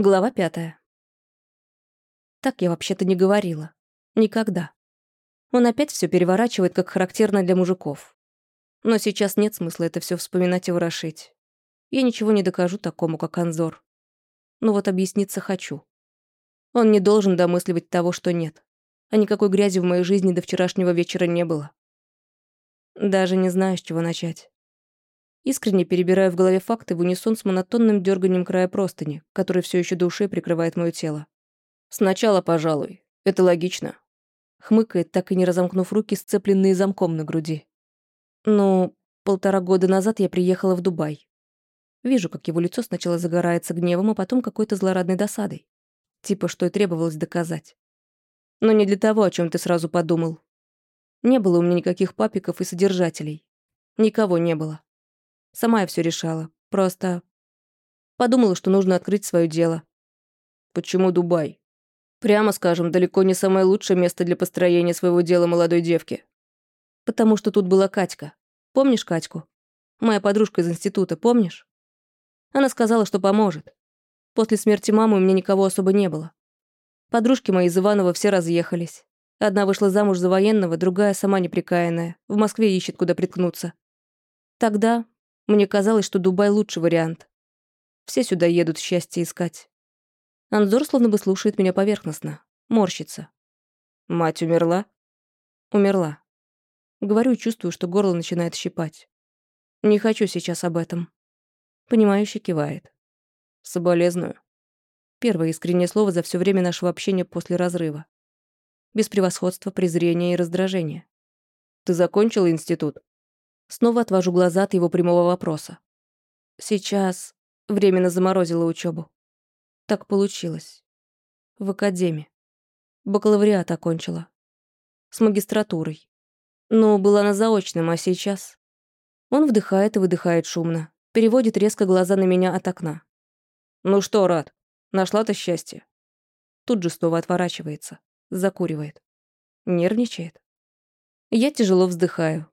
Глава пятая. Так я вообще-то не говорила. Никогда. Он опять все переворачивает, как характерно для мужиков. Но сейчас нет смысла это все вспоминать и ворошить. Я ничего не докажу такому, как Анзор. Но вот объясниться хочу. Он не должен домысливать того, что нет. А никакой грязи в моей жизни до вчерашнего вечера не было. Даже не знаю, с чего начать. Искренне перебираю в голове факты в унисон с монотонным дерганием края простыни, который все еще до прикрывает мое тело. «Сначала, пожалуй. Это логично». Хмыкает, так и не разомкнув руки, сцепленные замком на груди. «Ну, полтора года назад я приехала в Дубай. Вижу, как его лицо сначала загорается гневом, а потом какой-то злорадной досадой. Типа, что и требовалось доказать. Но не для того, о чем ты сразу подумал. Не было у меня никаких папиков и содержателей. Никого не было. Сама я все решала. Просто подумала, что нужно открыть свое дело. Почему Дубай? Прямо скажем, далеко не самое лучшее место для построения своего дела молодой девки. Потому что тут была Катька. Помнишь Катьку? Моя подружка из института, помнишь? Она сказала, что поможет. После смерти мамы у меня никого особо не было. Подружки мои из Иванова все разъехались. Одна вышла замуж за военного, другая сама неприкаянная. В Москве ищет, куда приткнуться. Тогда мне казалось, что Дубай лучший вариант. Все сюда едут счастье искать. Анзор словно бы слушает меня поверхностно. Морщится. Мать умерла? Умерла. Говорю чувствую, что горло начинает щипать. Не хочу сейчас об этом. Понимающе кивает. Соболезную. Первое искреннее слово за все время нашего общения после разрыва. Без превосходства, презрения и раздражения. Ты закончила институт? Снова отвожу глаза от его прямого вопроса. Сейчас временно заморозила учебу. Так получилось. В академии. Бакалавриат окончила. С магистратурой. Но была на заочном, а сейчас... Он вдыхает и выдыхает шумно. Переводит резко глаза на меня от окна. «Ну что, рад? Нашла-то счастье?» Тут же снова отворачивается. Закуривает. Нервничает. Я тяжело вздыхаю.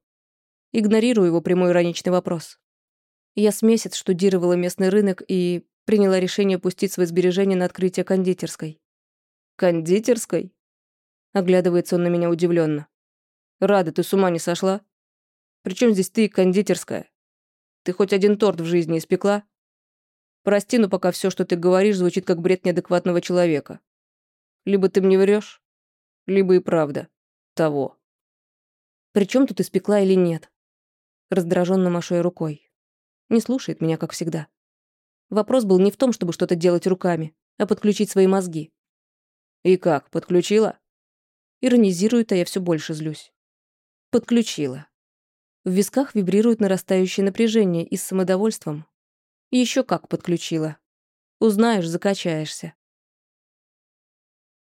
Игнорирую его прямой ироничный вопрос. Я с месяц штудировала местный рынок и приняла решение пустить свои сбережения на открытие кондитерской. «Кондитерской?» Оглядывается он на меня удивленно. «Рада, ты с ума не сошла? Причем здесь ты кондитерская? Ты хоть один торт в жизни испекла? Прости, но пока все, что ты говоришь, звучит как бред неадекватного человека. Либо ты мне врешь, либо и правда того. Причем тут испекла или нет? Раздраженно машая рукой. Не слушает меня, как всегда. Вопрос был не в том, чтобы что-то делать руками, а подключить свои мозги. «И как, подключила?» Иронизирует, а я все больше злюсь. Подключила. В висках вибрирует нарастающее напряжение и с самодовольством. Еще как подключила. Узнаешь, закачаешься.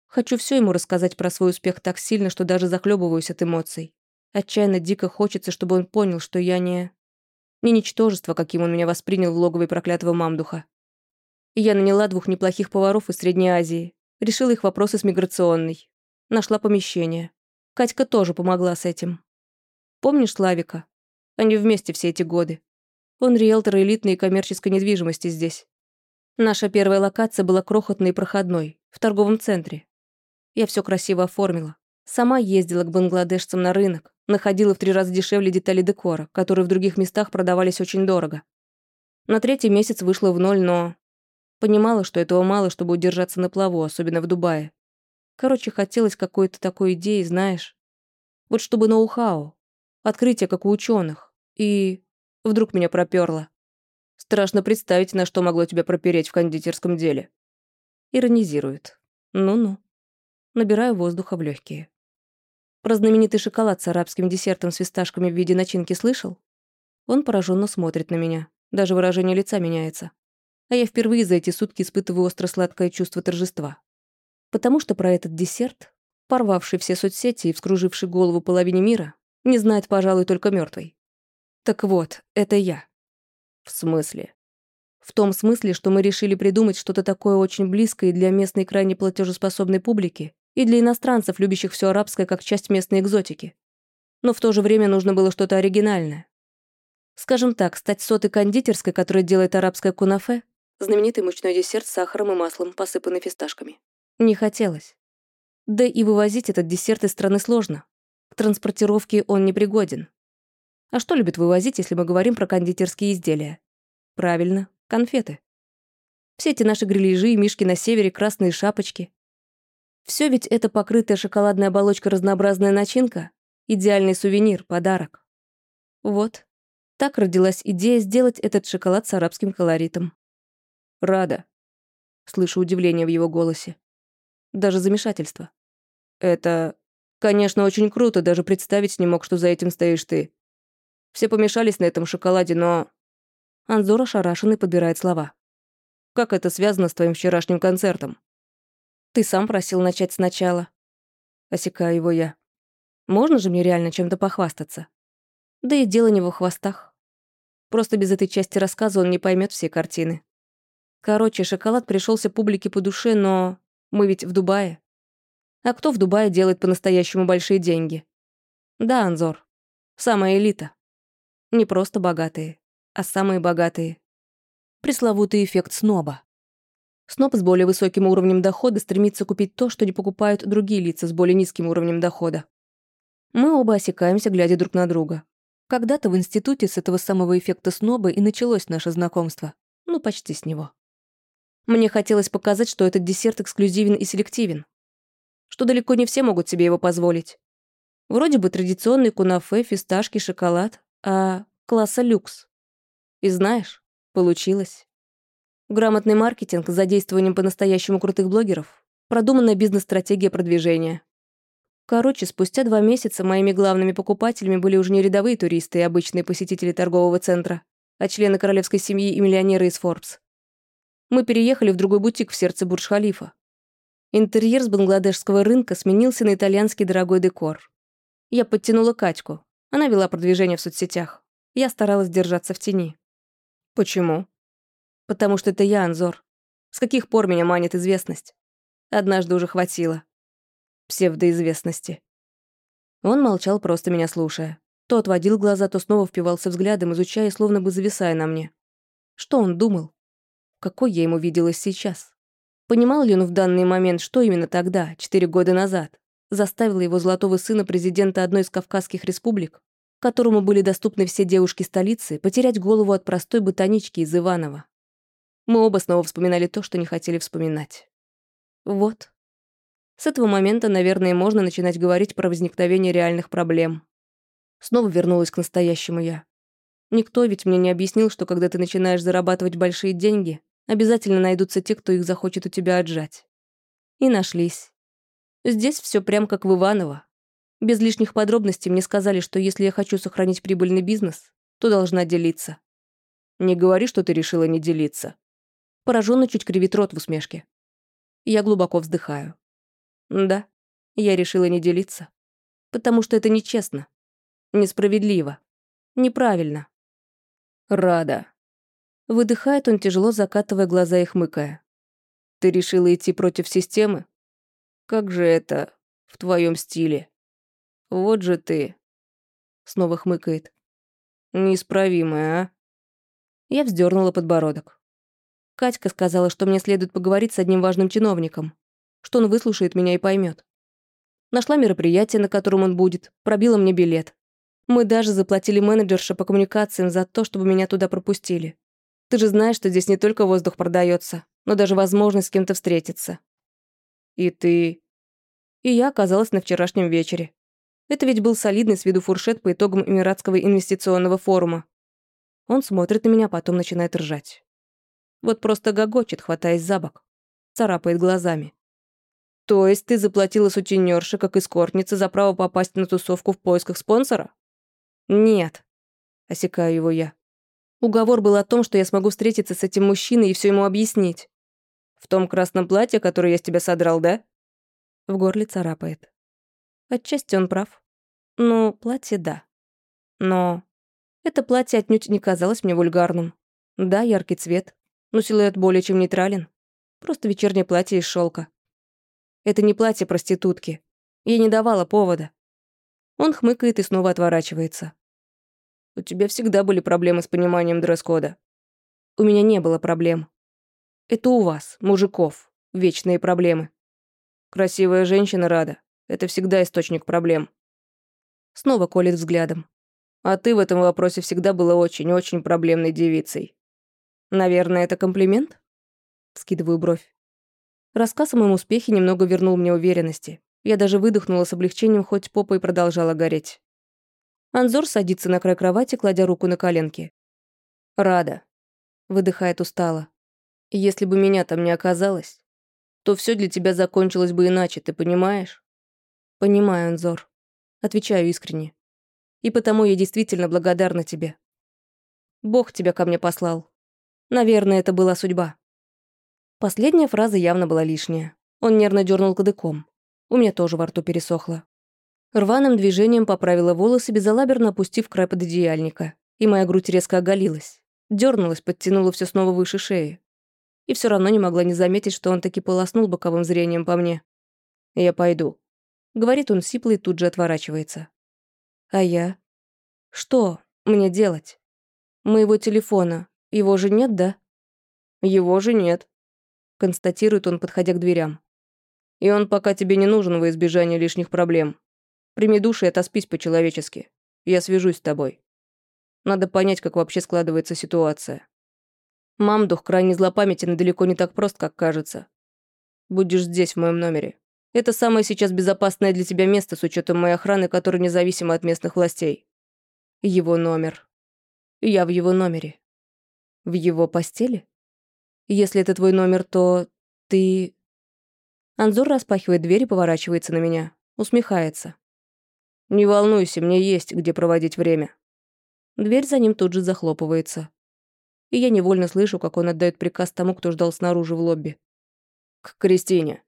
Хочу все ему рассказать про свой успех так сильно, что даже захлебываюсь от эмоций. Отчаянно дико хочется, чтобы он понял, что я не... Не ничтожество, каким он меня воспринял в логовой проклятого мамдуха. я наняла двух неплохих поваров из Средней Азии. Решила их вопросы с миграционной. Нашла помещение. Катька тоже помогла с этим. Помнишь Славика? Они вместе все эти годы. Он риэлтор элитной и коммерческой недвижимости здесь. Наша первая локация была крохотной и проходной, в торговом центре. Я все красиво оформила. Сама ездила к бангладешцам на рынок, находила в три раза дешевле детали декора, которые в других местах продавались очень дорого. На третий месяц вышла в ноль, но... Понимала, что этого мало, чтобы удержаться на плаву, особенно в Дубае. Короче, хотелось какой-то такой идеи, знаешь. Вот чтобы ноу-хау. Открытие, как у ученых. И... Вдруг меня проперло. Страшно представить, на что могло тебя пропереть в кондитерском деле. Иронизирует. Ну-ну. Набираю воздуха в легкие. Про знаменитый шоколад с арабским десертом с фисташками в виде начинки слышал? Он пораженно смотрит на меня. Даже выражение лица меняется. А я впервые за эти сутки испытываю остро-сладкое чувство торжества. Потому что про этот десерт, порвавший все соцсети и вскруживший голову половине мира, не знает, пожалуй, только мертвый. Так вот, это я. В смысле? В том смысле, что мы решили придумать что-то такое очень близкое для местной крайне платежеспособной публики, и для иностранцев, любящих все арабское как часть местной экзотики. Но в то же время нужно было что-то оригинальное. Скажем так, стать сотой кондитерской, которая делает арабское кунафе, Знаменитый мучной десерт с сахаром и маслом, посыпанный фисташками. Не хотелось. Да и вывозить этот десерт из страны сложно. К транспортировке он не пригоден. А что любят вывозить, если мы говорим про кондитерские изделия? Правильно, конфеты. Все эти наши грилежи мишки на севере, красные шапочки. Все ведь это покрытая шоколадная оболочка разнообразная начинка, идеальный сувенир, подарок. Вот, так родилась идея сделать этот шоколад с арабским колоритом. «Рада», — слышу удивление в его голосе. Даже замешательство. «Это, конечно, очень круто, даже представить не мог, что за этим стоишь ты. Все помешались на этом шоколаде, но...» Анзор ошарашенный подбирает слова. «Как это связано с твоим вчерашним концертом?» «Ты сам просил начать сначала». Осекаю его я. «Можно же мне реально чем-то похвастаться?» Да и дело не в хвостах. Просто без этой части рассказа он не поймет все картины. Короче, шоколад пришелся публике по душе, но мы ведь в Дубае. А кто в Дубае делает по-настоящему большие деньги? Да, Анзор. Самая элита. Не просто богатые, а самые богатые. Пресловутый эффект сноба. Сноб с более высоким уровнем дохода стремится купить то, что не покупают другие лица с более низким уровнем дохода. Мы оба осекаемся, глядя друг на друга. Когда-то в институте с этого самого эффекта сноба и началось наше знакомство. Ну, почти с него. Мне хотелось показать, что этот десерт эксклюзивен и селективен. Что далеко не все могут себе его позволить. Вроде бы традиционный кунафе, фисташки, шоколад, а класса люкс. И знаешь, получилось. Грамотный маркетинг с задействованием по-настоящему крутых блогеров, продуманная бизнес-стратегия продвижения. Короче, спустя два месяца моими главными покупателями были уже не рядовые туристы и обычные посетители торгового центра, а члены королевской семьи и миллионеры из Forbes. Мы переехали в другой бутик в сердце Бурдж-Халифа. Интерьер с бангладешского рынка сменился на итальянский дорогой декор. Я подтянула Катьку. Она вела продвижение в соцсетях. Я старалась держаться в тени. Почему? Потому что это я, Анзор. С каких пор меня манит известность? Однажды уже хватило. Псевдоизвестности. Он молчал, просто меня слушая. То отводил глаза, то снова впивался взглядом, изучая, словно бы зависая на мне. Что он думал? какой я ему виделась сейчас. Понимал ли он в данный момент, что именно тогда, четыре года назад, заставило его золотого сына президента одной из кавказских республик, которому были доступны все девушки столицы, потерять голову от простой ботанички из Иванова. Мы оба снова вспоминали то, что не хотели вспоминать. Вот. С этого момента, наверное, можно начинать говорить про возникновение реальных проблем. Снова вернулась к настоящему я. Никто ведь мне не объяснил, что когда ты начинаешь зарабатывать большие деньги, Обязательно найдутся те, кто их захочет у тебя отжать. И нашлись. Здесь все прям как в Иваново. Без лишних подробностей мне сказали, что если я хочу сохранить прибыльный бизнес, то должна делиться. Не говори, что ты решила не делиться. Пораженно чуть кривит рот в усмешке. Я глубоко вздыхаю. Да, я решила не делиться. Потому что это нечестно. Несправедливо. Неправильно. Рада. Выдыхает он, тяжело закатывая глаза и хмыкая. «Ты решила идти против системы? Как же это в твоем стиле? Вот же ты...» Снова хмыкает. «Неисправимая, а?» Я вздернула подбородок. Катька сказала, что мне следует поговорить с одним важным чиновником, что он выслушает меня и поймет. Нашла мероприятие, на котором он будет, пробила мне билет. Мы даже заплатили менеджерше по коммуникациям за то, чтобы меня туда пропустили. Ты же знаешь, что здесь не только воздух продается, но даже возможность с кем-то встретиться. И ты... И я оказалась на вчерашнем вечере. Это ведь был солидный с виду фуршет по итогам Эмиратского инвестиционного форума. Он смотрит на меня, потом начинает ржать. Вот просто гогочет, хватаясь за бок. Царапает глазами. То есть ты заплатила сутенерше, как эскортнице, за право попасть на тусовку в поисках спонсора? Нет. Осекаю его я. Уговор был о том, что я смогу встретиться с этим мужчиной и все ему объяснить. В том красном платье, которое я с тебя содрал, да? В горле царапает. Отчасти он прав. Ну, платье — да. Но это платье отнюдь не казалось мне вульгарным. Да, яркий цвет, но силуэт более чем нейтрален. Просто вечернее платье из шелка. Это не платье проститутки. Я не давала повода. Он хмыкает и снова отворачивается. У тебя всегда были проблемы с пониманием дресс-кода. У меня не было проблем. Это у вас, мужиков, вечные проблемы. Красивая женщина рада. Это всегда источник проблем. Снова колет взглядом. А ты в этом вопросе всегда была очень-очень проблемной девицей. Наверное, это комплимент? Скидываю бровь. Рассказ о моем успехе немного вернул мне уверенности. Я даже выдохнула с облегчением, хоть попа и продолжала гореть. Анзор садится на край кровати, кладя руку на коленки. «Рада», — выдыхает устало. «Если бы меня там не оказалось, то все для тебя закончилось бы иначе, ты понимаешь?» «Понимаю, Анзор», — отвечаю искренне. «И потому я действительно благодарна тебе. Бог тебя ко мне послал. Наверное, это была судьба». Последняя фраза явно была лишняя. Он нервно дернул кадыком. У меня тоже во рту пересохло. Рваным движением поправила волосы, безалаберно опустив край пододеяльника. И моя грудь резко оголилась. Дернулась, подтянула все снова выше шеи. И все равно не могла не заметить, что он таки полоснул боковым зрением по мне. «Я пойду», — говорит он сипло и тут же отворачивается. «А я? Что мне делать? Моего телефона. Его же нет, да?» «Его же нет», — констатирует он, подходя к дверям. И он пока тебе не нужен во избежание лишних проблем. Прими душ и отоспись по-человечески. Я свяжусь с тобой. Надо понять, как вообще складывается ситуация. Мамдух крайне злопамятен и далеко не так прост, как кажется. Будешь здесь, в моем номере. Это самое сейчас безопасное для тебя место с учетом моей охраны, которая независима от местных властей. Его номер. Я в его номере. В его постели? Если это твой номер, то ты... Анзор распахивает дверь и поворачивается на меня. Усмехается. «Не волнуйся, мне есть где проводить время». Дверь за ним тут же захлопывается. И я невольно слышу, как он отдает приказ тому, кто ждал снаружи в лобби. «К Кристине».